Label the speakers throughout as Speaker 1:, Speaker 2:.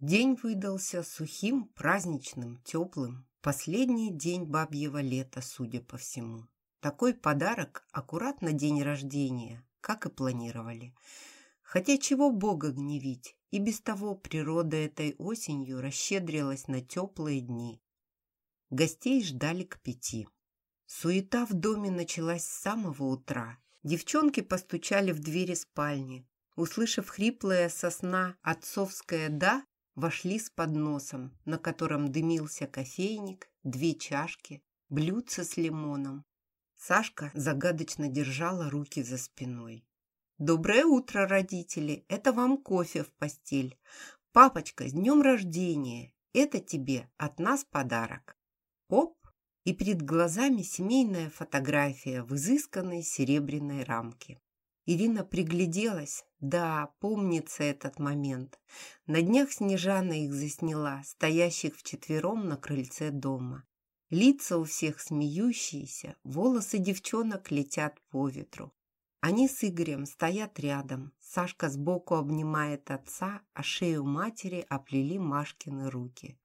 Speaker 1: День выдался сухим, праздничным, теплым. Последний день бабьего лета, судя по всему. Такой подарок аккурат день рождения, как и планировали. Хотя чего Бога гневить, и без того природа этой осенью расщедрилась на теплые дни. Гостей ждали к пяти. Суета в доме началась с самого утра. Девчонки постучали в двери спальни. Услышав хриплое сосна отцовское «да», вошли с подносом, на котором дымился кофейник, две чашки, блюдце с лимоном. Сашка загадочно держала руки за спиной. «Доброе утро, родители! Это вам кофе в постель. Папочка, с днем рождения! Это тебе от нас подарок!» Оп! И перед глазами семейная фотография в изысканной серебряной рамке. Ирина пригляделась. Да, помнится этот момент. На днях Снежана их засняла, стоящих вчетвером на крыльце дома. Лица у всех смеющиеся, волосы девчонок летят по ветру. Они с Игорем стоят рядом. Сашка сбоку обнимает отца, а шею матери оплели Машкины руки.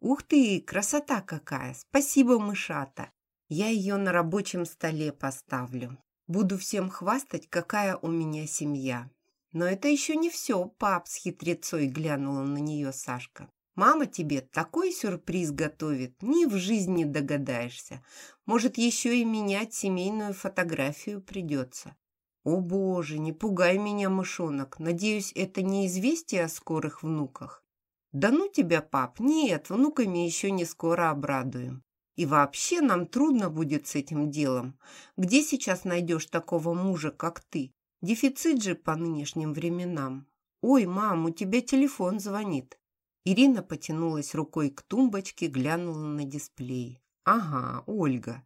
Speaker 1: «Ух ты, красота какая! Спасибо, мышата! Я ее на рабочем столе поставлю. Буду всем хвастать, какая у меня семья. Но это еще не все, пап, с хитрецой глянула на нее Сашка. Мама тебе такой сюрприз готовит, ни в жизни догадаешься. Может, еще и менять семейную фотографию придется. О боже, не пугай меня, мышонок. Надеюсь, это не известие о скорых внуках. Да ну тебя, пап, нет, внуками еще не скоро обрадуем. И вообще нам трудно будет с этим делом. Где сейчас найдешь такого мужа, как ты? Дефицит же по нынешним временам. Ой, мам, у тебя телефон звонит. Ирина потянулась рукой к тумбочке, глянула на дисплей. Ага, Ольга.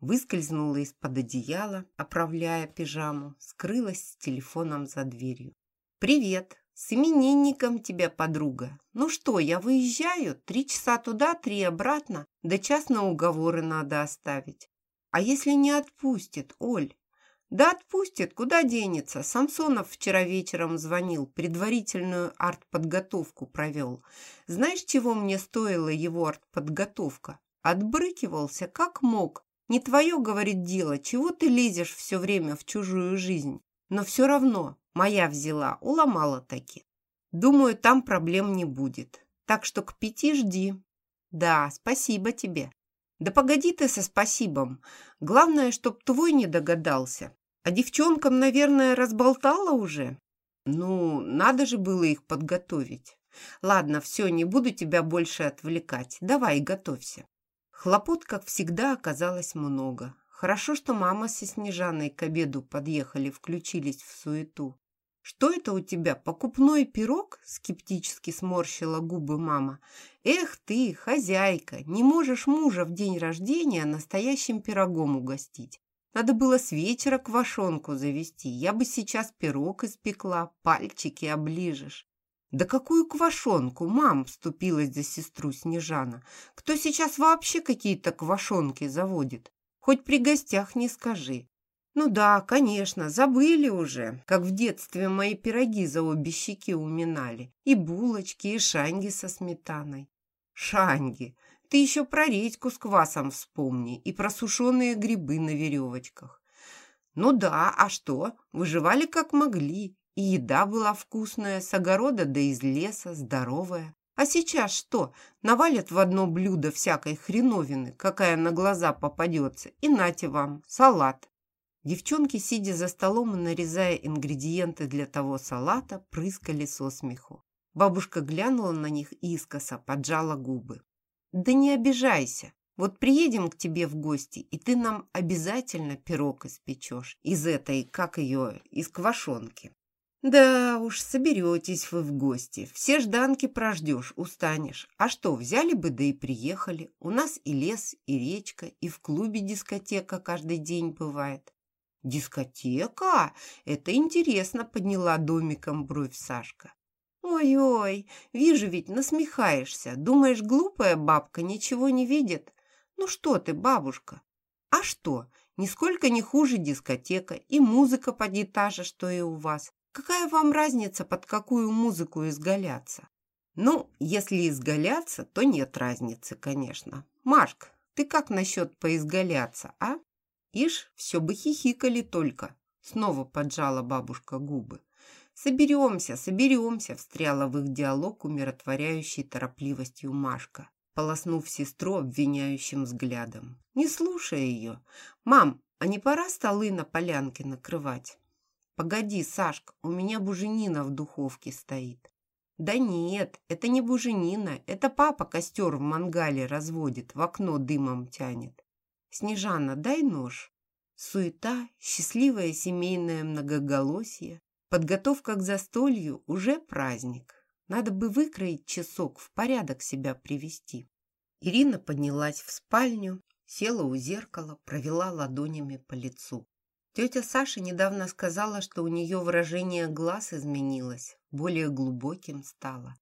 Speaker 1: Выскользнула из-под одеяла, оправляя пижаму, скрылась с телефоном за дверью. «Привет! С именинником тебя, подруга. Ну что, я выезжаю? Три часа туда, три обратно. Да час на уговоры надо оставить. А если не отпустит, Оль? Да отпустит, куда денется? Самсонов вчера вечером звонил, предварительную артподготовку провел. Знаешь, чего мне стоила его артподготовка? Отбрыкивался, как мог. Не твое, говорит, дело, чего ты лезешь все время в чужую жизнь? Но все равно Моя взяла, уломала таки. Думаю, там проблем не будет. Так что к пяти жди. Да, спасибо тебе. Да погоди ты со спасибом. Главное, чтоб твой не догадался. А девчонкам, наверное, разболтала уже? Ну, надо же было их подготовить. Ладно, все, не буду тебя больше отвлекать. Давай, готовься. Хлопот, как всегда, оказалось много. Хорошо, что мама со Снежаной к обеду подъехали, включились в суету. «Что это у тебя, покупной пирог?» – скептически сморщила губы мама. «Эх ты, хозяйка, не можешь мужа в день рождения настоящим пирогом угостить. Надо было с вечера квашонку завести. Я бы сейчас пирог испекла, пальчики оближешь». «Да какую квашонку, мам?» – вступилась за сестру Снежана. «Кто сейчас вообще какие-то квашонки заводит? Хоть при гостях не скажи. Ну да, конечно, забыли уже, как в детстве мои пироги за обе щеки уминали. И булочки, и шанги со сметаной. Шанги! Ты еще про редьку с квасом вспомни и про сушеные грибы на веревочках. Ну да, а что? Выживали как могли. И еда была вкусная, с огорода да из леса, здоровая. А сейчас что? Навалят в одно блюдо всякой хреновины, какая на глаза попадется, и нате вам, салат. Девчонки, сидя за столом и нарезая ингредиенты для того салата, прыскали со смеху. Бабушка глянула на них искоса, поджала губы. «Да не обижайся. Вот приедем к тебе в гости, и ты нам обязательно пирог испечешь из этой, как ее, из квашонки. Да уж, соберетесь вы в гости. Все жданки прождешь, устанешь. А что, взяли бы, да и приехали. У нас и лес, и речка, и в клубе дискотека каждый день бывает. «Дискотека? Это интересно», — подняла домиком бровь Сашка. «Ой-ой, вижу ведь, насмехаешься. Думаешь, глупая бабка ничего не видит? Ну что ты, бабушка? А что, нисколько не хуже дискотека, и музыка поди та же, что и у вас. Какая вам разница, под какую музыку изгаляться? Ну, если изгаляться, то нет разницы, конечно. Машка, ты как насчет поизгаляться, а? Ишь, все бы хихикали только. Снова поджала бабушка губы. «Соберемся, соберемся!» – встряла в их диалог умиротворяющей торопливостью Машка, полоснув сестру обвиняющим взглядом. Не слушая ее. «Мам, а не пора столы на полянке накрывать?» «Погоди, Сашка, у меня буженина в духовке стоит». «Да нет, это не буженина, это папа костер в мангале разводит, в окно дымом тянет. Снежана, дай нож». Суета, счастливое семейное многоголосие, подготовка к застолью – уже праздник. Надо бы выкроить часок, в порядок себя привести. Ирина поднялась в спальню, села у зеркала, провела ладонями по лицу. Тетя Саша недавно сказала, что у нее выражение глаз изменилось, более глубоким стало.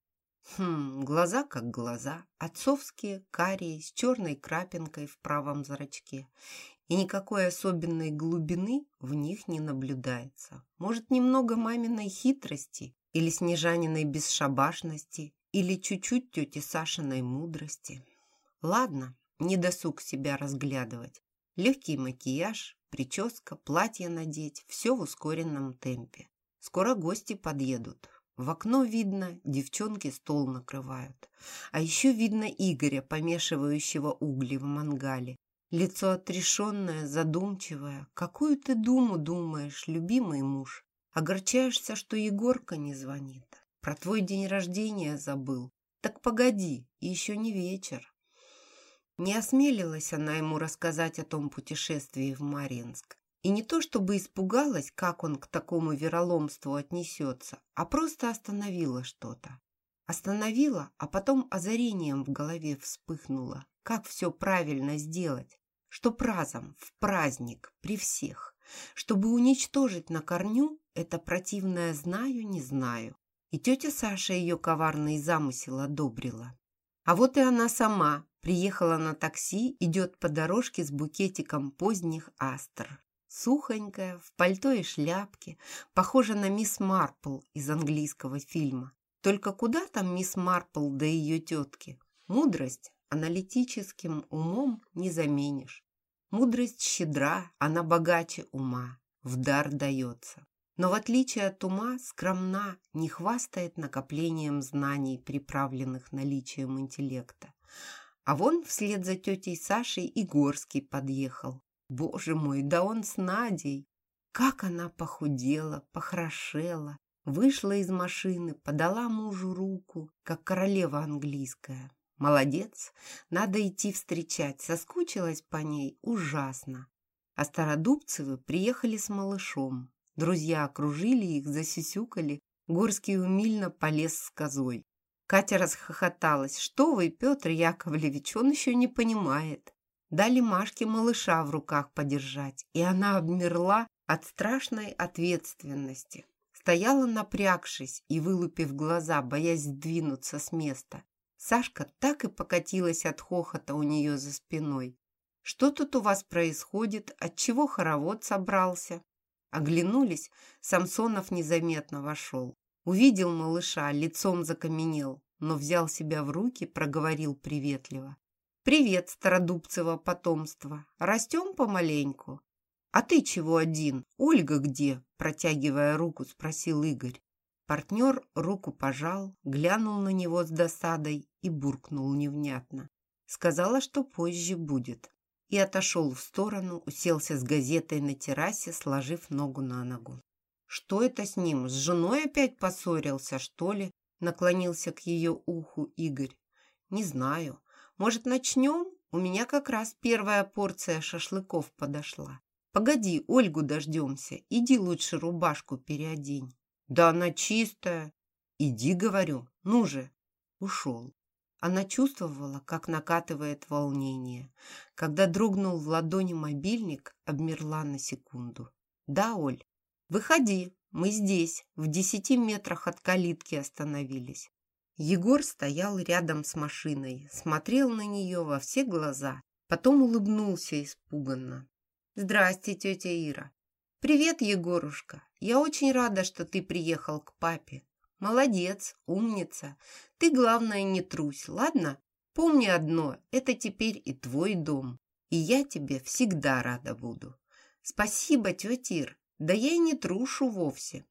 Speaker 1: Хм, глаза как глаза, отцовские, карие, с черной крапинкой в правом зрачке. И никакой особенной глубины в них не наблюдается. Может, немного маминой хитрости или снежаниной бесшабашности, или чуть-чуть тети Сашиной мудрости. Ладно, не досуг себя разглядывать. Легкий макияж, прическа, платье надеть – все в ускоренном темпе. Скоро гости подъедут. В окно видно, девчонки стол накрывают. А еще видно Игоря, помешивающего угли в мангале. Лицо отрешенное, задумчивое. Какую ты думу думаешь, любимый муж? Огорчаешься, что Егорка не звонит. Про твой день рождения забыл. Так погоди, еще не вечер. Не осмелилась она ему рассказать о том путешествии в Маринск. И не то чтобы испугалась, как он к такому вероломству отнесется, а просто остановила что-то. Остановила, а потом озарением в голове вспыхнуло, как все правильно сделать, что разом, в праздник, при всех, чтобы уничтожить на корню это противное «знаю, не знаю». И тетя Саша ее коварный замысел одобрила. А вот и она сама, Приехала на такси, идет по дорожке с букетиком поздних астр. Сухонькая, в пальто и шляпке, похожа на мисс Марпл из английского фильма. Только куда там мисс Марпл до ее тетки? Мудрость аналитическим умом не заменишь. Мудрость щедра, она богаче ума, в дар дается. Но в отличие от ума, скромна, не хвастает накоплением знаний, приправленных наличием интеллекта. А вон вслед за тетей Сашей и Горский подъехал. Боже мой, да он с Надей! Как она похудела, похорошела, вышла из машины, подала мужу руку, как королева английская. Молодец, надо идти встречать, соскучилась по ней ужасно. А Стародубцевы приехали с малышом. Друзья окружили их, засюсюкали. Горский умильно полез с козой. Катя расхохоталась. «Что вы, Петр Яковлевич, он еще не понимает». Дали Машке малыша в руках подержать, и она обмерла от страшной ответственности. Стояла напрягшись и вылупив глаза, боясь сдвинуться с места. Сашка так и покатилась от хохота у нее за спиной. «Что тут у вас происходит? Отчего хоровод собрался?» Оглянулись, Самсонов незаметно вошел. Увидел малыша, лицом закаменел, но взял себя в руки, проговорил приветливо. «Привет, Стародубцево потомство. Растем помаленьку?» «А ты чего один? Ольга где?» Протягивая руку, спросил Игорь. Партнер руку пожал, глянул на него с досадой и буркнул невнятно. Сказала, что позже будет. И отошел в сторону, уселся с газетой на террасе, сложив ногу на ногу. Что это с ним? С женой опять поссорился, что ли? Наклонился к ее уху Игорь. Не знаю. Может, начнем? У меня как раз первая порция шашлыков подошла. Погоди, Ольгу дождемся. Иди лучше рубашку переодень. Да она чистая. Иди, говорю. Ну же. Ушел. Она чувствовала, как накатывает волнение. Когда дрогнул в ладони мобильник, обмерла на секунду. «Да, Оль, «Выходи, мы здесь, в десяти метрах от калитки остановились». Егор стоял рядом с машиной, смотрел на нее во все глаза, потом улыбнулся испуганно. «Здрасте, тетя Ира». «Привет, Егорушка. Я очень рада, что ты приехал к папе. Молодец, умница. Ты, главное, не трусь, ладно? Помни одно, это теперь и твой дом. И я тебе всегда рада буду. Спасибо, тетя Ир. Да я и не трушу вовсе.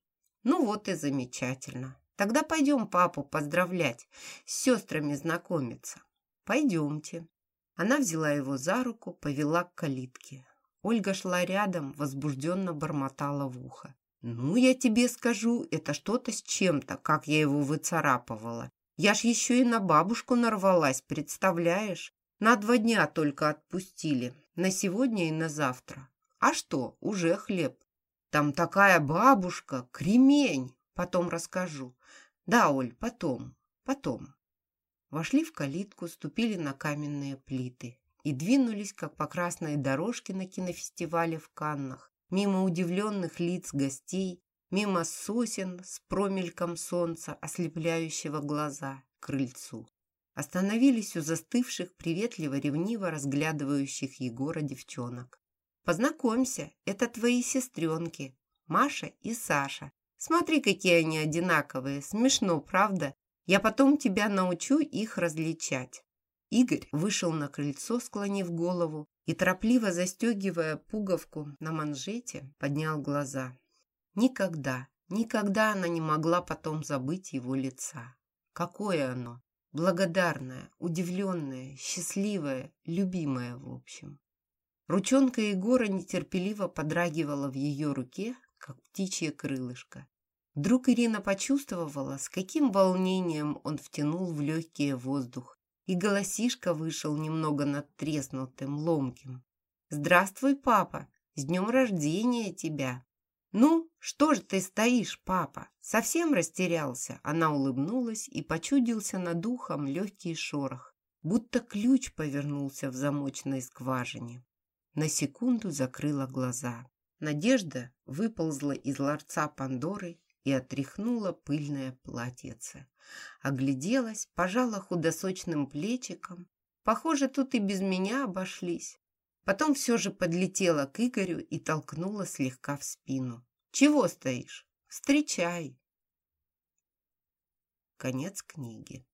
Speaker 1: Ну вот и замечательно. Тогда пойдем папу поздравлять, с сестрами знакомиться. Пойдемте. Она взяла его за руку, повела к калитке. Ольга шла рядом, возбужденно бормотала в ухо. «Ну, я тебе скажу, это что-то с чем-то, как я его выцарапывала. Я ж еще и на бабушку нарвалась, представляешь? На два дня только отпустили, на сегодня и на завтра. А что, уже хлеб. Там такая бабушка, кремень, потом расскажу. Да, Оль, потом, потом». Вошли в калитку, ступили на каменные плиты и двинулись, как по красной дорожке на кинофестивале в Каннах, мимо удивленных лиц гостей, мимо сосен с промельком солнца, ослепляющего глаза, крыльцу. Остановились у застывших, приветливо-ревниво разглядывающих Егора девчонок. «Познакомься, это твои сестренки, Маша и Саша. Смотри, какие они одинаковые, смешно, правда? Я потом тебя научу их различать». Игорь вышел на крыльцо, склонив голову, и, торопливо застегивая пуговку на манжете, поднял глаза. Никогда, никогда она не могла потом забыть его лица. Какое оно? Благодарное, удивленное, счастливое, любимое, в общем. Ручонка Егора нетерпеливо подрагивала в ее руке, как птичье крылышко. Вдруг Ирина почувствовала, с каким волнением он втянул в легкий воздух, и голосишка вышел немного надтреснутым, ломким. «Здравствуй, папа! С днем рождения тебя!» «Ну, что же ты стоишь, папа? Совсем растерялся?» Она улыбнулась и почудился над ухом легкий шорох, будто ключ повернулся в замочной скважине. На секунду закрыла глаза. Надежда выползла из ларца Пандоры и отряхнула пыльное платьице. Огляделась, пожала худосочным плечиком. Похоже, тут и без меня обошлись. Потом все же подлетела к Игорю и толкнула слегка в спину. «Чего стоишь? Встречай!» Конец книги.